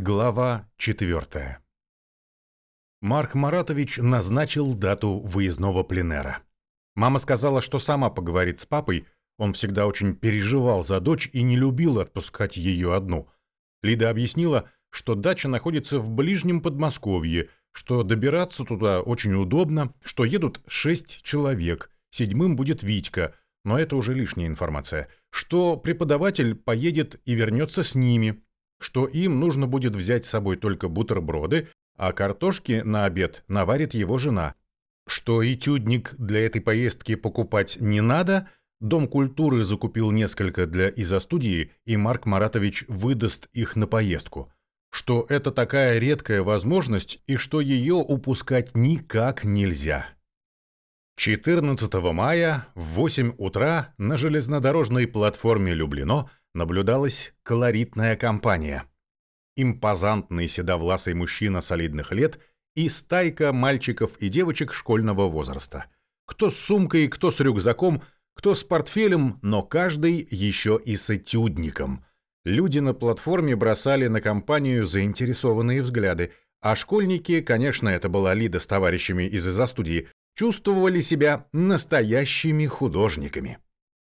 Глава 4. Марк Маратович назначил дату выездного пленера. Мама сказала, что сама поговорит с папой, он всегда очень переживал за дочь и не любил отпускать ее одну. Лида объяснила, что дача находится в ближнем Подмосковье, что добираться туда очень удобно, что едут шесть человек, седьмым будет Витька, но это уже лишняя информация, что преподаватель поедет и вернется с ними, что им нужно будет взять с собой только бутерброды, а картошки на обед наварит его жена, что этюдник для этой поездки покупать не надо, Дом культуры закупил несколько для изо-студии, и Марк Маратович выдаст их на поездку, что это такая редкая возможность и что ее упускать никак нельзя. 14 мая в 8 утра на железнодорожной платформе Люблино наблюдалась колоритная компания. Импозантный седовласый мужчина солидных лет и стайка мальчиков и девочек школьного возраста. Кто с сумкой, кто с рюкзаком, кто с портфелем, но каждый еще и с этюдником. Люди на платформе бросали на компанию заинтересованные взгляды, а школьники, конечно, это была Лида с товарищами из из студии, чувствовали себя настоящими художниками.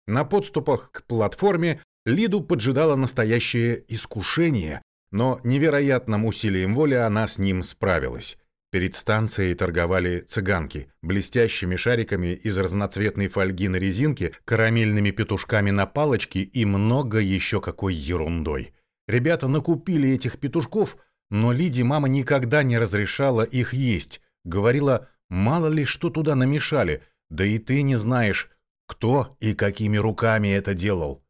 На подступах к платформе Лиду поджидало настоящее искушение, но невероятным усилием воли она с ним справилась. Перед станцией торговали цыганки, блестящими шариками из разноцветной фольги на резинке, карамельными петушками на палочке и много еще какой ерундой. Ребята накупили этих петушков, но Лиде мама никогда не разрешала их есть. Говорила, мало ли что туда намешали, да и ты не знаешь, кто и какими руками это делал.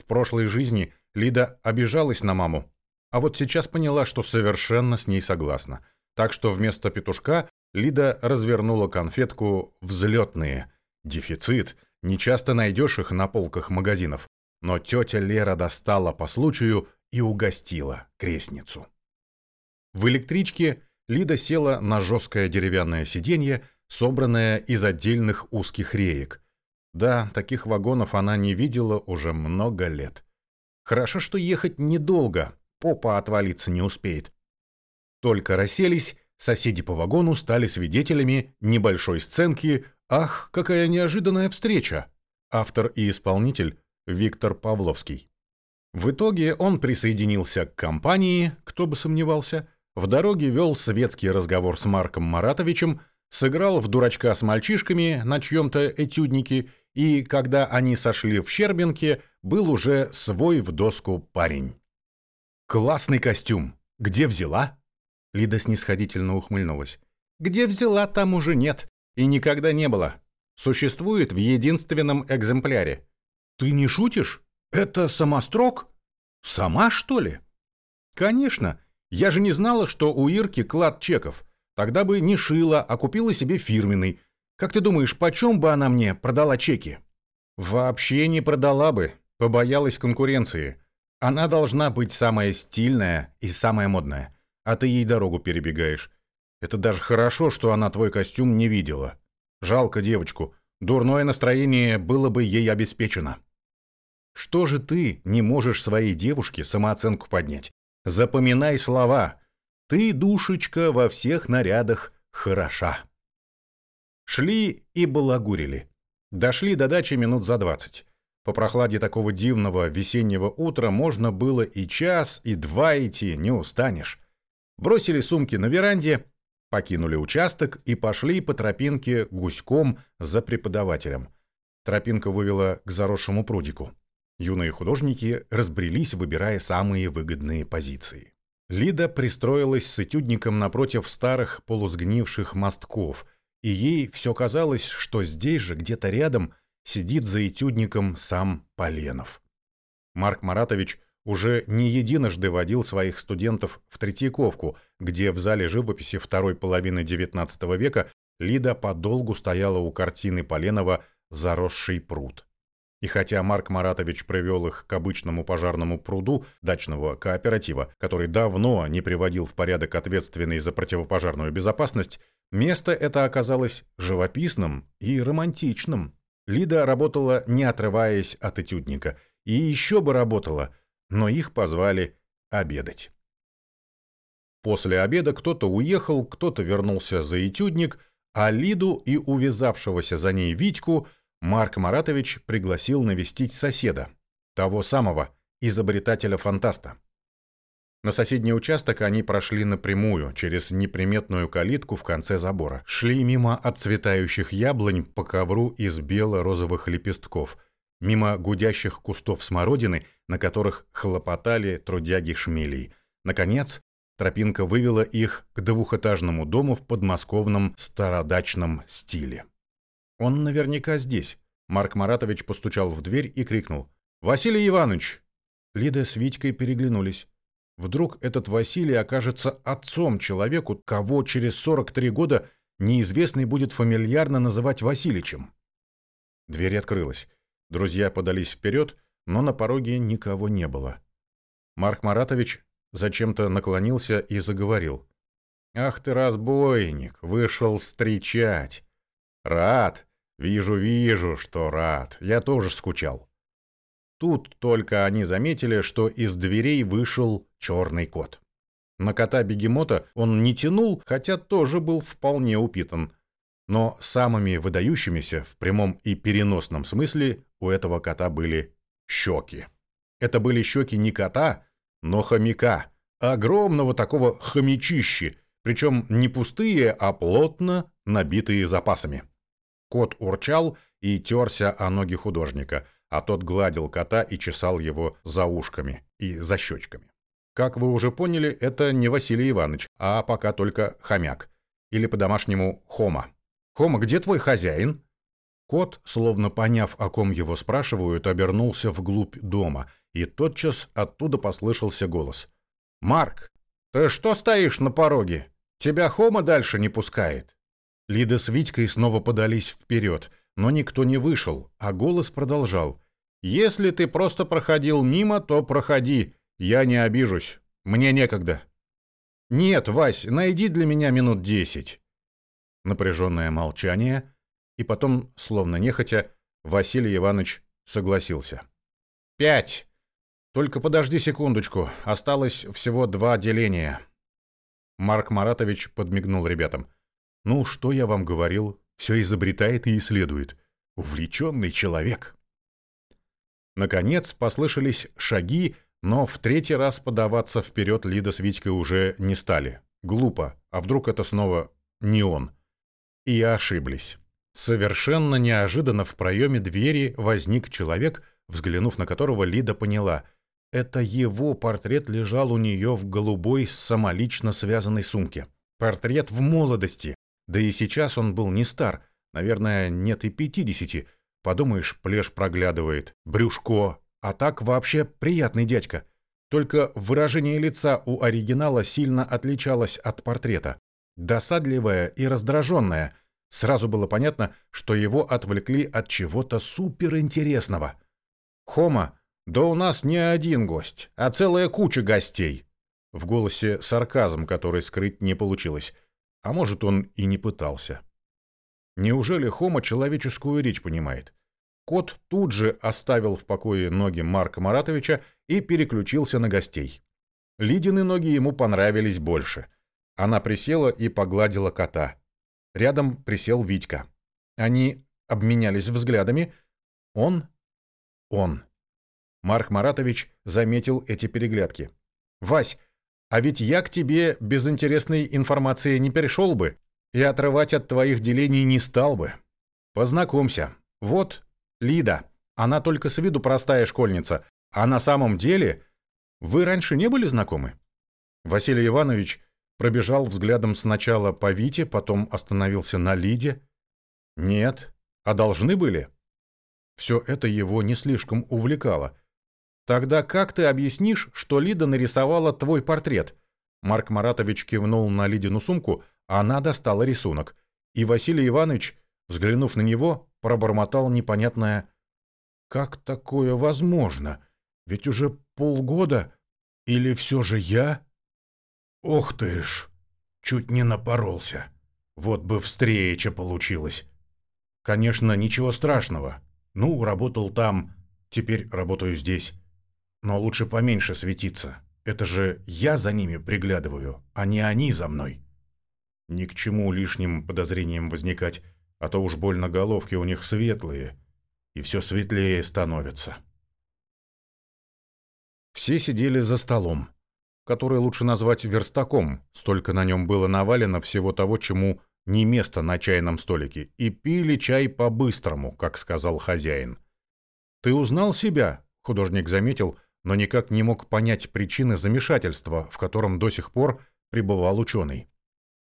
В прошлой жизни Лида обижалась на маму, а вот сейчас поняла, что совершенно с ней согласна. Так что вместо петушка Лида развернула конфетку «Взлетные». Дефицит. Не часто найдешь их на полках магазинов. Но тетя Лера достала по случаю и угостила крестницу. В электричке Лида села на жесткое деревянное сиденье, собранное из отдельных узких реек. Да, таких вагонов она не видела уже много лет. Хорошо, что ехать недолго, попа отвалиться не успеет. Только расселись, соседи по вагону стали свидетелями небольшой сценки «Ах, какая неожиданная встреча!» Автор и исполнитель Виктор Павловский. В итоге он присоединился к компании, кто бы сомневался, в дороге вел светский разговор с Марком Маратовичем, сыграл в дурачка с мальчишками на чьем-то этюднике и, когда они сошли в Щербинке, был уже свой в доску парень. «Классный костюм! Где взяла?» Лида снисходительно ухмыльнулась. «Где взяла, там уже нет. И никогда не было. Существует в единственном экземпляре». «Ты не шутишь? Это самострок? Сама, что ли?» «Конечно. Я же не знала, что у Ирки клад чеков. Тогда бы не шила, а купила себе фирменный. Как ты думаешь, почем бы она мне продала чеки? Вообще не продала бы, побоялась конкуренции. Она должна быть самая стильная и самая модная, а ты ей дорогу перебегаешь. Это даже хорошо, что она твой костюм не видела. Жалко девочку. Дурное настроение было бы ей обеспечено. Что же ты не можешь своей девушке самооценку поднять? Запоминай слова. Ты, душечка, во всех нарядах хороша. Шли и балагурили. Дошли до дачи минут за двадцать. По прохладе такого дивного весеннего утра можно было и час, и два идти, не устанешь. Бросили сумки на веранде, покинули участок и пошли по тропинке гуськом за преподавателем. Тропинка вывела к заросшему прудику. Юные художники разбрелись, выбирая самые выгодные позиции. Лида пристроилась с этюдником напротив старых полусгнивших мостков – и ей все казалось, что здесь же, где-то рядом, сидит за этюдником сам Поленов. Марк Маратович уже не единожды водил своих студентов в Третьяковку, где в зале живописи второй половины XIX века Лида подолгу стояла у картины Поленова «Заросший пруд». И хотя Марк Маратович привел их к обычному пожарному пруду дачного кооператива, который давно не приводил в порядок ответственный за противопожарную безопасность, место это оказалось живописным и романтичным. Лида работала, не отрываясь от этюдника, и еще бы работала, но их позвали обедать. После обеда кто-то уехал, кто-то вернулся за этюдник, а Лиду и увязавшегося за ней Витьку Марк Маратович пригласил навестить соседа, того самого изобретателя-фантаста. На соседний участок они прошли напрямую, через неприметную калитку в конце забора. Шли мимо отцветающих яблонь по ковру из бело-розовых лепестков, мимо гудящих кустов смородины, на которых хлопотали трудяги шмелей. Наконец, тропинка вывела их к двухэтажному дому в подмосковном стародачном стиле. «Он наверняка здесь», — Марк Маратович постучал в дверь и крикнул. «Василий Иванович!» Лида с Витькой переглянулись. Вдруг этот Василий окажется отцом человеку, кого через 43 года неизвестный будет фамильярно называть Василичем. Дверь открылась. Друзья подались вперед, но на пороге никого не было. Марк Маратович зачем-то наклонился и заговорил. «Ах ты, разбойник, вышел встречать! Рад! Вижу, вижу, что рад. Я тоже скучал. Тут только они заметили, что из дверей вышел черный кот. На кота-бегемота он не тянул, хотя тоже был вполне упитан. Но самыми выдающимися в прямом и переносном смысле у этого кота были щеки. Это были щеки не кота, но хомяка, огромного такого хомячищи, причем не пустые, а плотно набитые запасами. Кот урчал и терся о ноги художника – а тот гладил кота и чесал его за ушками и за щечками. Как вы уже поняли, это не Василий Иванович, а пока только хомяк. Или по-домашнему Хома. «Хома, где твой хозяин?» Кот, словно поняв, о ком его спрашивают, обернулся вглубь дома, и тотчас оттуда послышался голос. «Марк, ты что стоишь на пороге? Тебя Хома дальше не пускает?» Лида с Витькой снова подались вперед, но никто не вышел, а голос продолжал. «Если ты просто проходил мимо, то проходи. Я не обижусь. Мне некогда». «Нет, Вась, найди для меня минут десять». Напряженное молчание, и потом, словно нехотя, Василий Иванович согласился. «Пять. Только подожди секундочку, осталось всего два деления». Марк Маратович подмигнул ребятам. «Ну, что я вам говорил? Все изобретает и исследует. Увлеченный человек. Наконец послышались шаги, но в третий раз подаваться вперед Лида с Витькой уже не стали. Глупо. А вдруг это снова не он? И ошиблись. Совершенно неожиданно в проеме двери возник человек, взглянув на которого Лида поняла. Это его портрет лежал у нее в голубой самолично связанной сумке. Портрет в молодости, да и сейчас он был не стар, наверное, нет и пятидесяти. Подумаешь, плешь проглядывает, брюшко. А так вообще приятный дядька. Только выражение лица у оригинала сильно отличалось от портрета. Досадливое и раздраженное. Сразу было понятно, что его отвлекли от чего-то суперинтересного. «Хома, да у нас не один гость, а целая куча гостей». В голосе сарказм, который скрыть не получилось. А может, он и не пытался. Неужели Хома человеческую речь понимает? Кот тут же оставил в покое ноги Марка Маратовича и переключился на гостей. Лидины ноги ему понравились больше. Она присела и погладила кота. Рядом присел Витька. Они обменялись взглядами. Он? Он. Марк Маратович заметил эти переглядки. «Вась, а ведь я к тебе без интересной информации не перешел бы и отрывать от твоих делений не стал бы. Познакомься. Вот Лида. Она только с виду простая школьница, а на самом деле вы раньше не были знакомы? Василий Иванович пробежал взглядом сначала по Вите, потом остановился на Лиде. Нет, а должны были? Все это его не слишком увлекало. Тогда как ты объяснишь, что Лида нарисовала твой портрет? Марк Маратович кивнул на Лидину сумку, она достала рисунок. И Василий Иванович, взглянув на него, пробормотал непонятное «Как такое возможно? Ведь уже полгода. Или все же я?» «Ох ты ж! Чуть не напоролся. Вот бы встреча получилась. Конечно, ничего страшного. Ну, работал там, теперь работаю здесь. Но лучше поменьше светиться. Это же я за ними приглядываю, а не они за мной. Ни к чему лишним подозрениям возникать, а то уж больно головки у них светлые, и все светлее становится. Все сидели за столом, который лучше назвать верстаком, столько на нем было навалено всего того, чему не место на чайном столике, и пили чай по-быстрому, как сказал хозяин. «Ты узнал себя?» — художник заметил, но никак не мог понять причины замешательства, в котором до сих пор пребывал ученый.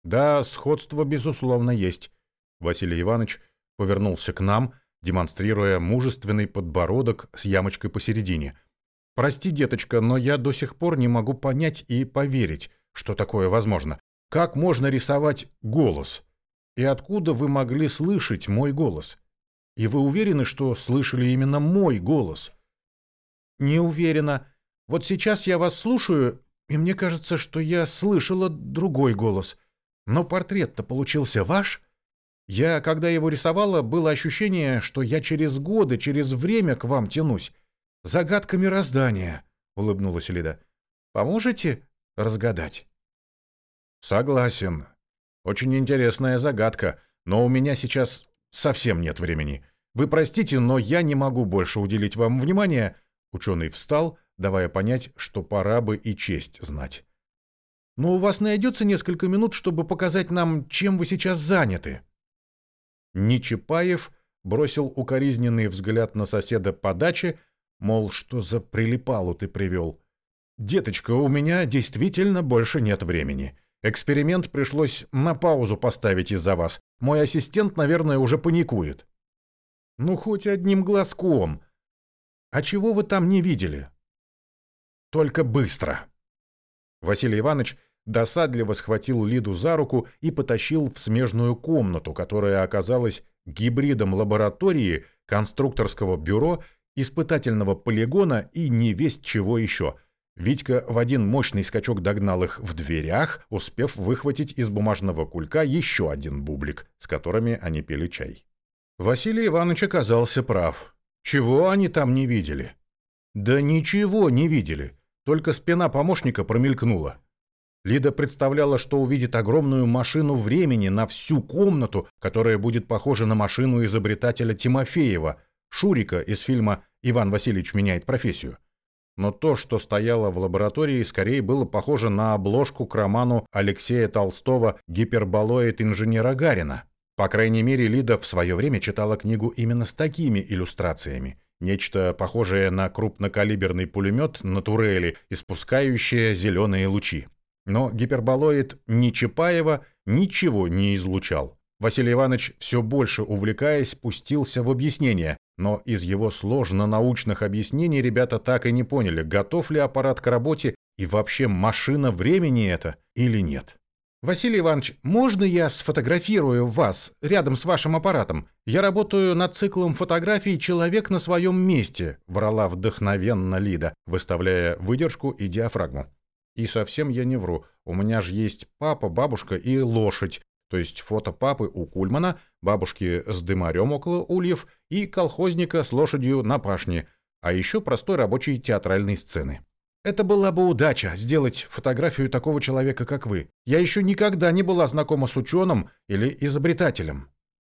«Да, сходство, безусловно, есть». Василий Иванович повернулся к нам, демонстрируя мужественный подбородок с ямочкой посередине. «Прости, деточка, но я до сих пор не могу понять и поверить, что такое возможно. Как можно рисовать голос? И откуда вы могли слышать мой голос? И вы уверены, что слышали именно мой голос? Не уверена. Вот сейчас я вас слушаю, и мне кажется, что я слышала другой голос. Но портрет-то получился ваш? Я, когда его рисовала, было ощущение, что я через годы, через время к вам тянусь. Загадка мироздания, улыбнулась Лида. Поможете разгадать? Согласен. Очень интересная загадка, но у меня сейчас совсем нет времени. Вы простите, но я не могу больше уделить вам внимания. Ученый встал, давая понять, что пора бы и честь знать. Но у вас найдется несколько минут, чтобы показать нам, чем вы сейчас заняты. Нечапаев бросил укоризненный взгляд на соседа по даче, мол, что за прилипалу ты привел. «Деточка, у меня действительно больше нет времени. Эксперимент пришлось на паузу поставить из-за вас. Мой ассистент, наверное, уже паникует. Ну, хоть одним глазком. А чего вы там не видели? Только быстро. Василий Иванович досадливо схватил Лиду за руку и потащил в смежную комнату, которая оказалась гибридом лаборатории, конструкторского бюро, испытательного полигона и не весть чего еще – Витька в один мощный скачок догнал их в дверях, успев выхватить из бумажного кулька еще один бублик, с которыми они пили чай. Василий Иванович оказался прав. Чего они там не видели? Да ничего не видели, только спина помощника промелькнула. Лида представляла, что увидит огромную машину времени на всю комнату, которая будет похожа на машину изобретателя Тимофеева, Шурика из фильма «Иван Васильевич меняет профессию» но то, что стояло в лаборатории, скорее было похоже на обложку к роману Алексея Толстого «Гиперболоид инженера Гарина». По крайней мере, Лида в свое время читала книгу именно с такими иллюстрациями. Нечто похожее на крупнокалиберный пулемет на турели, испускающее зеленые лучи. Но гиперболоид ни Чапаева ничего не излучал. Василий Иванович, все больше увлекаясь, пустился в объяснение, но из его сложно-научных объяснений ребята так и не поняли, готов ли аппарат к работе и вообще машина времени это или нет. «Василий Иванович, можно я сфотографирую вас рядом с вашим аппаратом? Я работаю над циклом фотографий «Человек на своем месте», — врала вдохновенно Лида, выставляя выдержку и диафрагму. «И совсем я не вру. У меня же есть папа, бабушка и лошадь, то есть фото папы у Кульмана, бабушки с дымарем около ульев и колхозника с лошадью на пашне, а еще простой рабочей театральной сцены. Это была бы удача сделать фотографию такого человека, как вы. Я еще никогда не была знакома с ученым или изобретателем.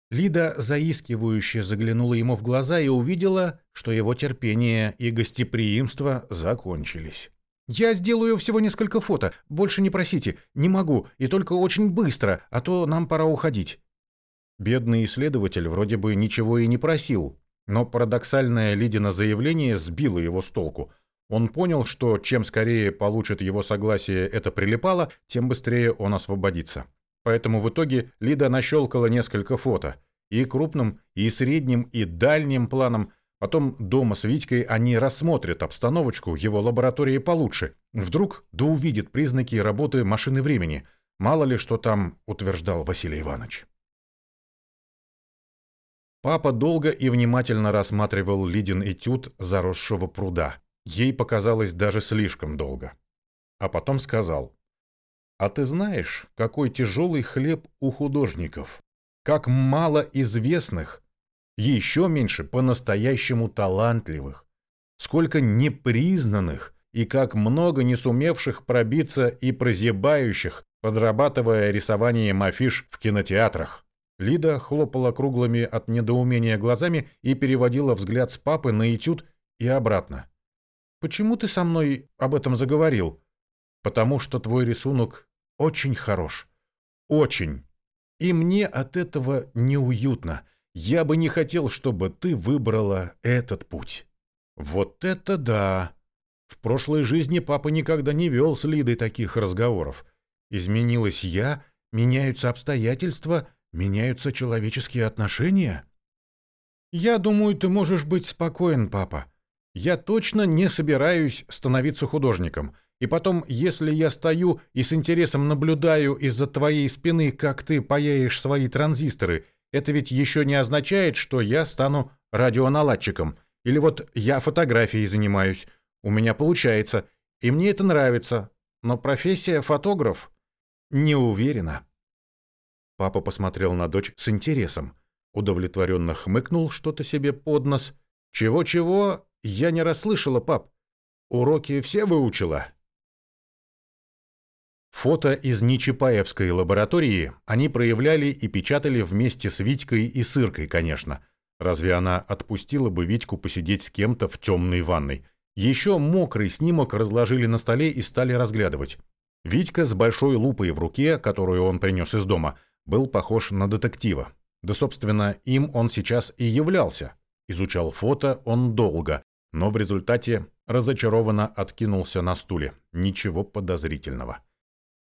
Лида заискивающе заглянула ему в глаза и увидела, что его терпение и гостеприимство закончились. «Я сделаю всего несколько фото. Больше не просите. Не могу. И только очень быстро, а то нам пора уходить». Бедный исследователь вроде бы ничего и не просил, но парадоксальное Лидина заявление сбило его с толку. Он понял, что чем скорее получит его согласие это прилипало, тем быстрее он освободится. Поэтому в итоге Лида нащелкала несколько фото. И крупным, и средним, и дальним планом, Потом дома с Витькой они рассмотрят обстановочку его лаборатории получше. Вдруг да увидит признаки работы машины времени. Мало ли что там утверждал Василий Иванович. Папа долго и внимательно рассматривал Лидин этюд заросшего пруда. Ей показалось даже слишком долго. А потом сказал, «А ты знаешь, какой тяжелый хлеб у художников? Как мало известных, еще меньше по-настоящему талантливых. Сколько непризнанных и как много не сумевших пробиться и прозябающих, подрабатывая рисованием афиш в кинотеатрах. Лида хлопала круглыми от недоумения глазами и переводила взгляд с папы на этюд и обратно. «Почему ты со мной об этом заговорил?» «Потому что твой рисунок очень хорош. Очень. И мне от этого неуютно. Я бы не хотел, чтобы ты выбрала этот путь». «Вот это да!» В прошлой жизни папа никогда не вел с Лидой таких разговоров. Изменилась я, меняются обстоятельства — Меняются человеческие отношения? Я думаю, ты можешь быть спокоен, папа. Я точно не собираюсь становиться художником. И потом, если я стою и с интересом наблюдаю из-за твоей спины, как ты паяешь свои транзисторы, это ведь еще не означает, что я стану радионаладчиком. Или вот я фотографией занимаюсь. У меня получается. И мне это нравится. Но профессия фотограф? Не уверена. Папа посмотрел на дочь с интересом, удовлетворенно хмыкнул что-то себе под нос. «Чего-чего? Я не расслышала, пап. Уроки все выучила?» Фото из Нечапаевской лаборатории они проявляли и печатали вместе с Витькой и Сыркой, конечно. Разве она отпустила бы Витьку посидеть с кем-то в темной ванной? Еще мокрый снимок разложили на столе и стали разглядывать. Витька с большой лупой в руке, которую он принес из дома – был похож на детектива. Да, собственно, им он сейчас и являлся. Изучал фото он долго, но в результате разочарованно откинулся на стуле. Ничего подозрительного.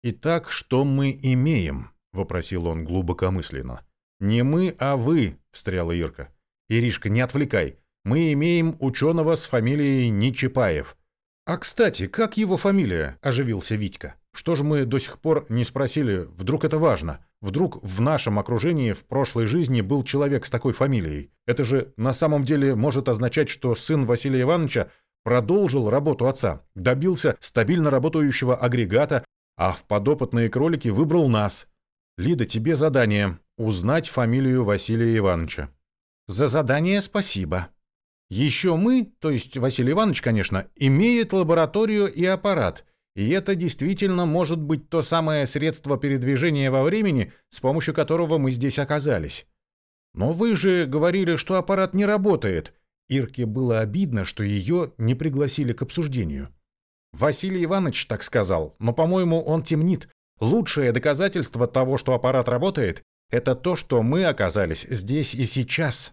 «Итак, что мы имеем?» — вопросил он глубокомысленно. «Не мы, а вы», — встряла Ирка. «Иришка, не отвлекай. Мы имеем ученого с фамилией Нечипаев». «А, кстати, как его фамилия?» — оживился Витька. «Что же мы до сих пор не спросили? Вдруг это важно?» Вдруг в нашем окружении в прошлой жизни был человек с такой фамилией. Это же на самом деле может означать, что сын Василия Ивановича продолжил работу отца, добился стабильно работающего агрегата, а в подопытные кролики выбрал нас. Лида, тебе задание – узнать фамилию Василия Ивановича. За задание спасибо. Еще мы, то есть Василий Иванович, конечно, имеет лабораторию и аппарат – и это действительно может быть то самое средство передвижения во времени, с помощью которого мы здесь оказались. Но вы же говорили, что аппарат не работает. Ирке было обидно, что ее не пригласили к обсуждению. Василий Иванович так сказал, но, по-моему, он темнит. Лучшее доказательство того, что аппарат работает, это то, что мы оказались здесь и сейчас.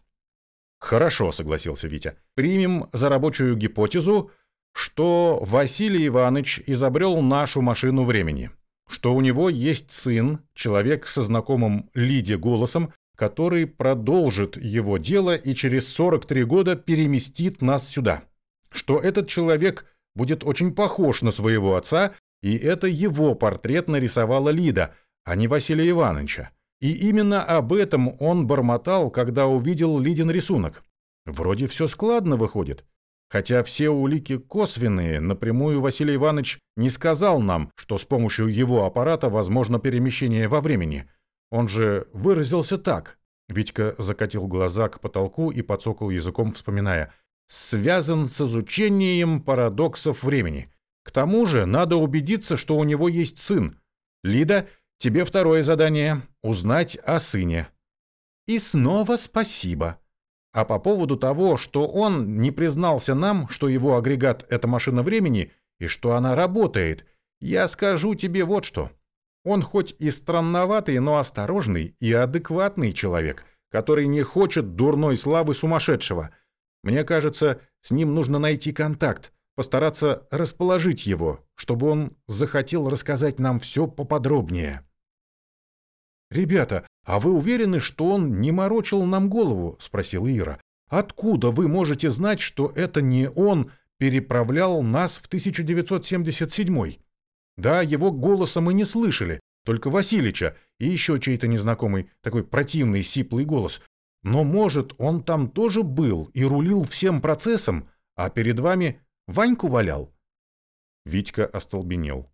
Хорошо, согласился Витя. Примем за рабочую гипотезу, что Василий Иванович изобрел нашу машину времени, что у него есть сын, человек со знакомым Лиде голосом, который продолжит его дело и через 43 года переместит нас сюда, что этот человек будет очень похож на своего отца, и это его портрет нарисовала Лида, а не Василия Ивановича. И именно об этом он бормотал, когда увидел Лидин рисунок. Вроде все складно выходит. Хотя все улики косвенные, напрямую Василий Иванович не сказал нам, что с помощью его аппарата возможно перемещение во времени. Он же выразился так. Витька закатил глаза к потолку и подсокал языком, вспоминая. «Связан с изучением парадоксов времени. К тому же надо убедиться, что у него есть сын. Лида, тебе второе задание — узнать о сыне». «И снова спасибо», а по поводу того, что он не признался нам, что его агрегат — это машина времени, и что она работает, я скажу тебе вот что. Он хоть и странноватый, но осторожный и адекватный человек, который не хочет дурной славы сумасшедшего. Мне кажется, с ним нужно найти контакт, постараться расположить его, чтобы он захотел рассказать нам все поподробнее. «Ребята, а вы уверены, что он не морочил нам голову?» – спросила Ира. «Откуда вы можете знать, что это не он переправлял нас в 1977 Да, его голоса мы не слышали, только Василича и еще чей-то незнакомый, такой противный, сиплый голос. Но, может, он там тоже был и рулил всем процессом, а перед вами Ваньку валял?» Витька остолбенел.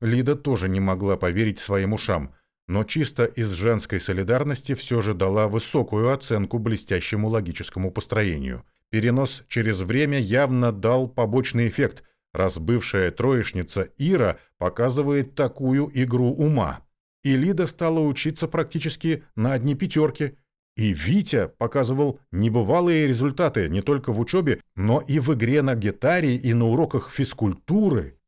Лида тоже не могла поверить своим ушам – но чисто из женской солидарности все же дала высокую оценку блестящему логическому построению. Перенос через время явно дал побочный эффект. раз бывшая троечница Ира показывает такую игру ума. И Лида стала учиться практически на одни пятерки. И Витя показывал небывалые результаты не только в учебе, но и в игре на гитаре и на уроках физкультуры.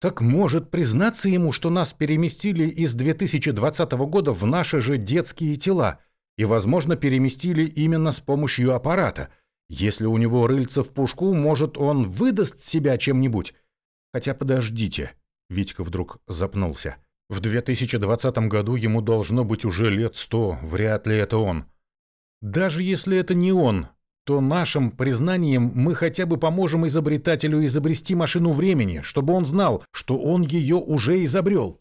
Так может признаться ему, что нас переместили из 2020 года в наши же детские тела и, возможно, переместили именно с помощью аппарата. Если у него рыльца в пушку, может, он выдаст себя чем-нибудь. Хотя подождите, Витька вдруг запнулся. В 2020 году ему должно быть уже лет сто, вряд ли это он. Даже если это не он, то нашим признанием мы хотя бы поможем изобретателю изобрести машину времени, чтобы он знал, что он ее уже изобрел.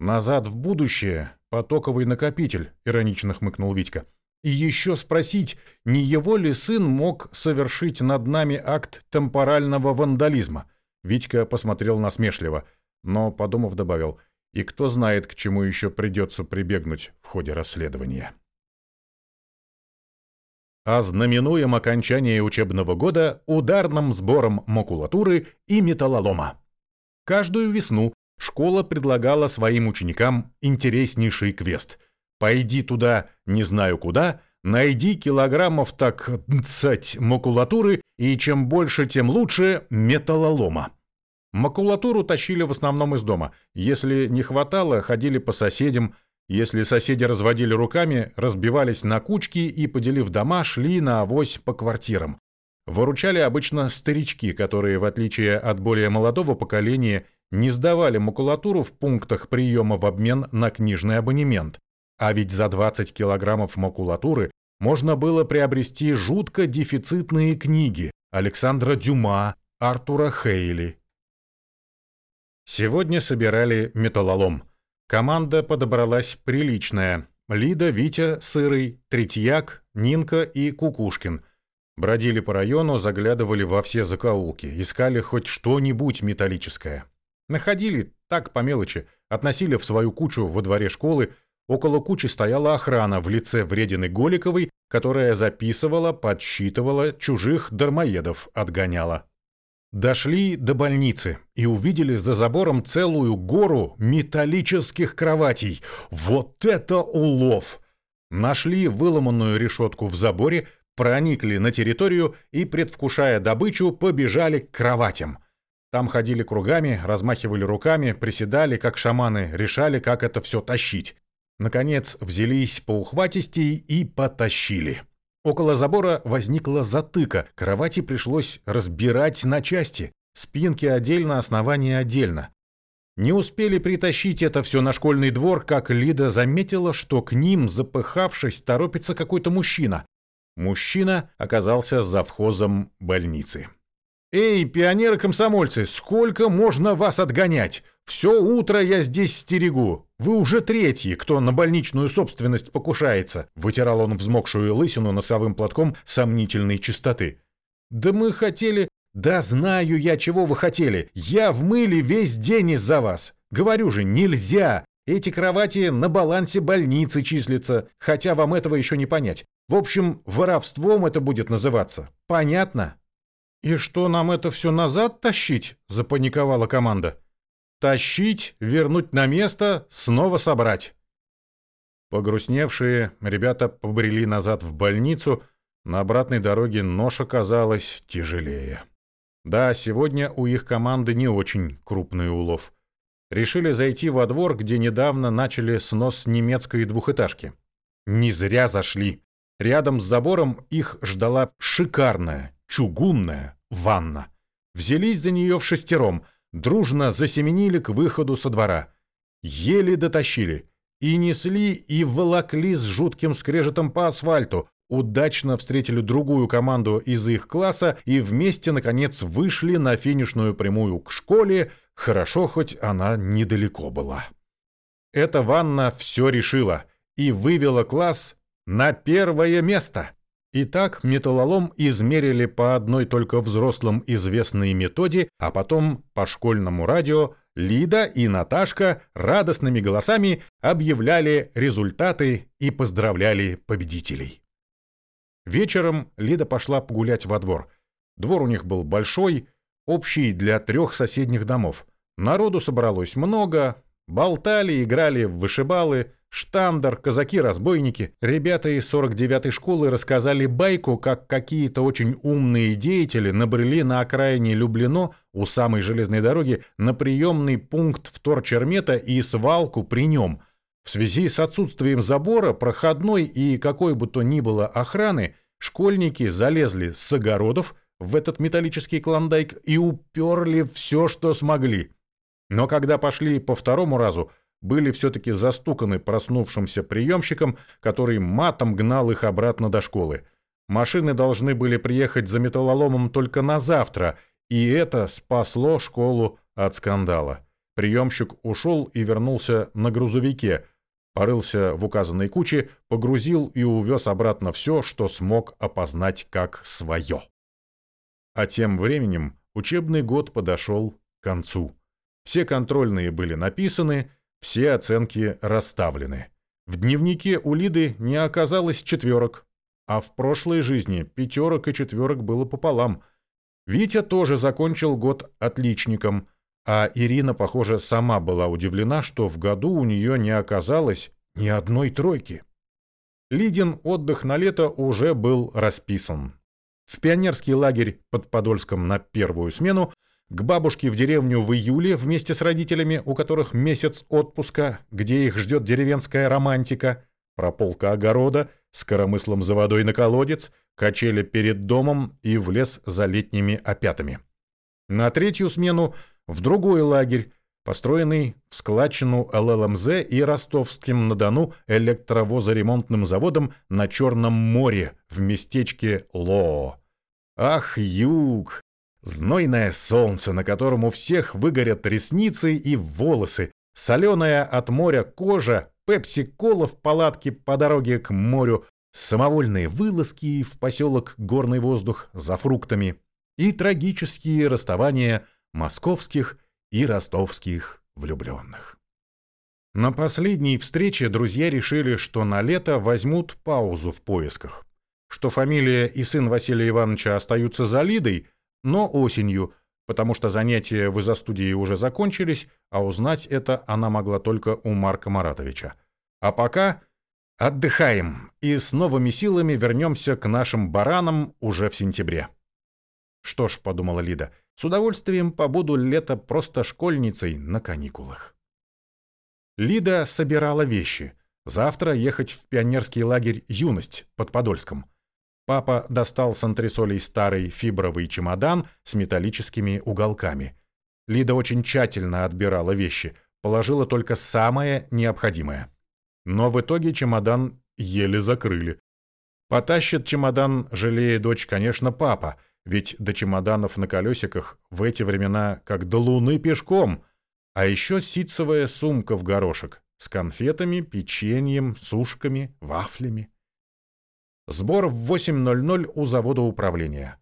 «Назад в будущее. Потоковый накопитель», — иронично хмыкнул Витька. «И еще спросить, не его ли сын мог совершить над нами акт темпорального вандализма?» Витька посмотрел насмешливо, но, подумав, добавил, «И кто знает, к чему еще придется прибегнуть в ходе расследования» ознаменуем окончание учебного года ударным сбором макулатуры и металлолома. Каждую весну школа предлагала своим ученикам интереснейший квест. «Пойди туда, не знаю куда», найди килограммов так цать макулатуры, и чем больше, тем лучше металлолома. Макулатуру тащили в основном из дома. Если не хватало, ходили по соседям, если соседи разводили руками, разбивались на кучки и, поделив дома, шли на авось по квартирам. Выручали обычно старички, которые, в отличие от более молодого поколения, не сдавали макулатуру в пунктах приема в обмен на книжный абонемент. А ведь за 20 килограммов макулатуры можно было приобрести жутко дефицитные книги Александра Дюма, Артура Хейли. Сегодня собирали металлолом – Команда подобралась приличная. Лида, Витя, Сырый, Третьяк, Нинка и Кукушкин. Бродили по району, заглядывали во все закоулки, искали хоть что-нибудь металлическое. Находили, так по мелочи, относили в свою кучу во дворе школы. Около кучи стояла охрана в лице вредины Голиковой, которая записывала, подсчитывала, чужих дармоедов отгоняла. Дошли до больницы и увидели за забором целую гору металлических кроватей. Вот это улов! Нашли выломанную решетку в заборе, проникли на территорию и, предвкушая добычу, побежали к кроватям. Там ходили кругами, размахивали руками, приседали, как шаманы, решали, как это все тащить. Наконец, взялись по ухватистей и потащили. Около забора возникла затыка, кровати пришлось разбирать на части, спинки отдельно, основание отдельно. Не успели притащить это все на школьный двор, как Лида заметила, что к ним, запыхавшись, торопится какой-то мужчина. Мужчина оказался завхозом больницы. «Эй, пионеры-комсомольцы, сколько можно вас отгонять? Все утро я здесь стерегу. Вы уже третьи, кто на больничную собственность покушается», вытирал он взмокшую лысину носовым платком сомнительной чистоты. «Да мы хотели...» «Да знаю я, чего вы хотели. Я в мыле весь день из-за вас. Говорю же, нельзя. Эти кровати на балансе больницы числятся, хотя вам этого еще не понять. В общем, воровством это будет называться. Понятно?» «И что, нам это все назад тащить?» – запаниковала команда. «Тащить, вернуть на место, снова собрать». Погрустневшие ребята побрели назад в больницу, на обратной дороге нож оказалась тяжелее. Да, сегодня у их команды не очень крупный улов. Решили зайти во двор, где недавно начали снос немецкой двухэтажки. Не зря зашли. Рядом с забором их ждала шикарная, чугунная ванна. Взялись за нее в шестером, дружно засеменили к выходу со двора. Еле дотащили. И несли, и волокли с жутким скрежетом по асфальту, удачно встретили другую команду из их класса и вместе, наконец, вышли на финишную прямую к школе, хорошо хоть она недалеко была. Эта ванна все решила и вывела класс на первое место. Итак, металлолом измерили по одной только взрослым известной методе, а потом по школьному радио Лида и Наташка радостными голосами объявляли результаты и поздравляли победителей. Вечером Лида пошла погулять во двор. Двор у них был большой, общий для трех соседних домов. Народу собралось много, болтали, играли в вышибалы, штандар, казаки-разбойники. Ребята из 49-й школы рассказали байку, как какие-то очень умные деятели набрели на окраине Люблино у самой железной дороги на приемный пункт вторчермета и свалку при нем. В связи с отсутствием забора, проходной и какой бы то ни было охраны, школьники залезли с огородов в этот металлический клондайк и уперли все, что смогли. Но когда пошли по второму разу, были все-таки застуканы проснувшимся приемщиком, который матом гнал их обратно до школы. Машины должны были приехать за металлоломом только на завтра, и это спасло школу от скандала. Приемщик ушел и вернулся на грузовике, порылся в указанной куче, погрузил и увез обратно все, что смог опознать как свое. А тем временем учебный год подошел к концу. Все контрольные были написаны, все оценки расставлены. В дневнике у Лиды не оказалось четверок, а в прошлой жизни пятерок и четверок было пополам. Витя тоже закончил год отличником, а Ирина, похоже, сама была удивлена, что в году у нее не оказалось ни одной тройки. Лидин отдых на лето уже был расписан. В пионерский лагерь под Подольском на первую смену к бабушке в деревню в июле вместе с родителями, у которых месяц отпуска, где их ждет деревенская романтика, прополка огорода с коромыслом за водой на колодец, качели перед домом и в лес за летними опятами. На третью смену в другой лагерь, построенный в складчину ЛЛМЗ и Ростовским-на-Дону электровозоремонтным заводом на Черном море в местечке Лоо. Ах, юг! Знойное солнце, на котором у всех выгорят ресницы и волосы, соленая от моря кожа, пепси-кола в палатке по дороге к морю, самовольные вылазки в поселок Горный воздух за фруктами и трагические расставания московских и ростовских влюбленных. На последней встрече друзья решили, что на лето возьмут паузу в поисках, что фамилия и сын Василия Ивановича остаются за Лидой, но осенью, потому что занятия в изо-студии уже закончились, а узнать это она могла только у Марка Маратовича. А пока отдыхаем и с новыми силами вернемся к нашим баранам уже в сентябре. Что ж, подумала Лида, с удовольствием побуду лето просто школьницей на каникулах. Лида собирала вещи. Завтра ехать в пионерский лагерь «Юность» под Подольском. Папа достал с антресолей старый фибровый чемодан с металлическими уголками. Лида очень тщательно отбирала вещи, положила только самое необходимое. Но в итоге чемодан еле закрыли. Потащит чемодан, жалея дочь, конечно, папа, ведь до чемоданов на колесиках в эти времена как до луны пешком. А еще ситцевая сумка в горошек с конфетами, печеньем, сушками, вафлями. Сбор в 8.00 у завода управления.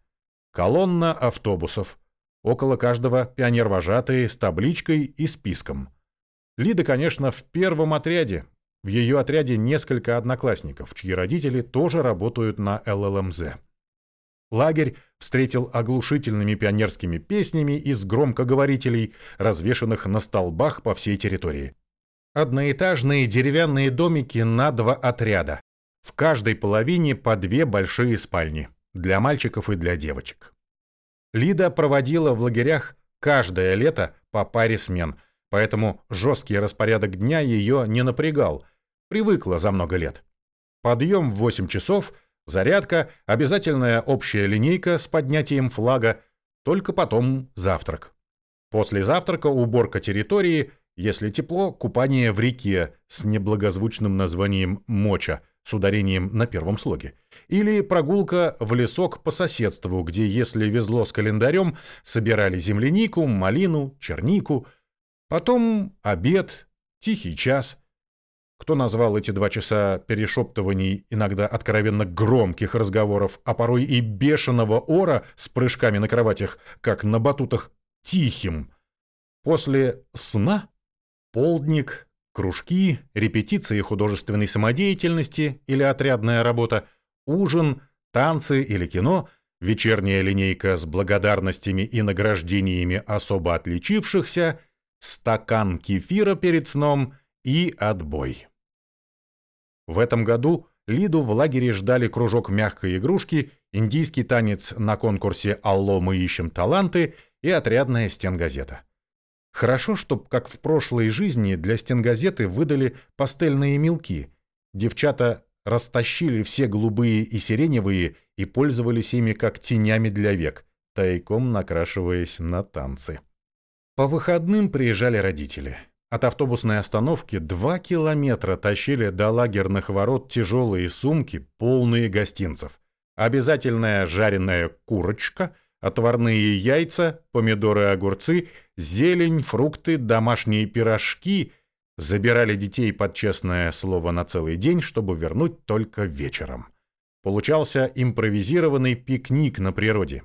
Колонна автобусов. Около каждого пионер-вожатые с табличкой и списком. Лида, конечно, в первом отряде. В ее отряде несколько одноклассников, чьи родители тоже работают на ЛЛМЗ. Лагерь встретил оглушительными пионерскими песнями из громкоговорителей, развешанных на столбах по всей территории. Одноэтажные деревянные домики на два отряда. В каждой половине по две большие спальни для мальчиков и для девочек. Лида проводила в лагерях каждое лето по паре смен, поэтому жесткий распорядок дня ее не напрягал, привыкла за много лет. Подъем в 8 часов, зарядка, обязательная общая линейка с поднятием флага, только потом завтрак. После завтрака уборка территории, если тепло, купание в реке с неблагозвучным названием «моча», с ударением на первом слоге. Или прогулка в лесок по соседству, где, если везло с календарем, собирали землянику, малину, чернику. Потом обед, тихий час. Кто назвал эти два часа перешептываний, иногда откровенно громких разговоров, а порой и бешеного ора с прыжками на кроватях, как на батутах, тихим? После сна полдник, Кружки, репетиции художественной самодеятельности или отрядная работа, ужин, танцы или кино, вечерняя линейка с благодарностями и награждениями особо отличившихся, стакан кефира перед сном и отбой. В этом году Лиду в лагере ждали кружок мягкой игрушки, индийский танец на конкурсе «Алло, мы ищем таланты» и отрядная стенгазета. Хорошо, что, как в прошлой жизни, для стенгазеты выдали пастельные мелки. Девчата растащили все голубые и сиреневые и пользовались ими как тенями для век, тайком накрашиваясь на танцы. По выходным приезжали родители. От автобусной остановки два километра тащили до лагерных ворот тяжелые сумки, полные гостинцев. Обязательная жареная курочка, отварные яйца, помидоры огурцы, зелень, фрукты, домашние пирожки. Забирали детей под честное слово на целый день, чтобы вернуть только вечером. Получался импровизированный пикник на природе.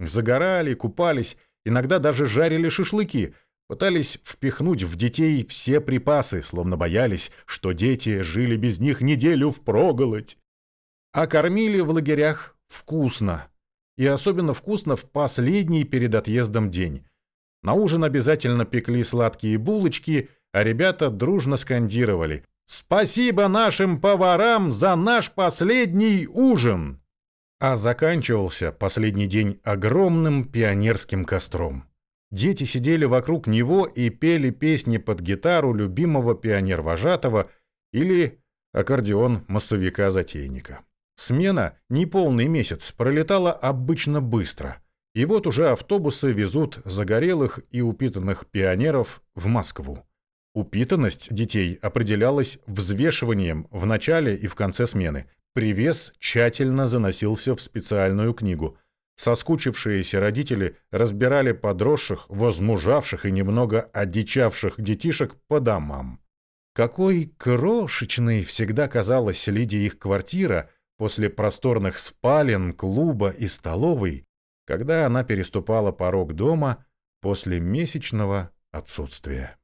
Загорали, купались, иногда даже жарили шашлыки, пытались впихнуть в детей все припасы, словно боялись, что дети жили без них неделю впроголодь. А кормили в лагерях вкусно. И особенно вкусно в последний перед отъездом день. На ужин обязательно пекли сладкие булочки, а ребята дружно скандировали «Спасибо нашим поварам за наш последний ужин!» А заканчивался последний день огромным пионерским костром. Дети сидели вокруг него и пели песни под гитару любимого пионер-вожатого или аккордеон массовика-затейника. Смена, неполный месяц, пролетала обычно быстро. И вот уже автобусы везут загорелых и упитанных пионеров в Москву. Упитанность детей определялась взвешиванием в начале и в конце смены. Привес тщательно заносился в специальную книгу. Соскучившиеся родители разбирали подросших, возмужавших и немного одичавших детишек по домам. Какой крошечной всегда казалась Лидии их квартира после просторных спален, клуба и столовой, когда она переступала порог дома после месячного отсутствия.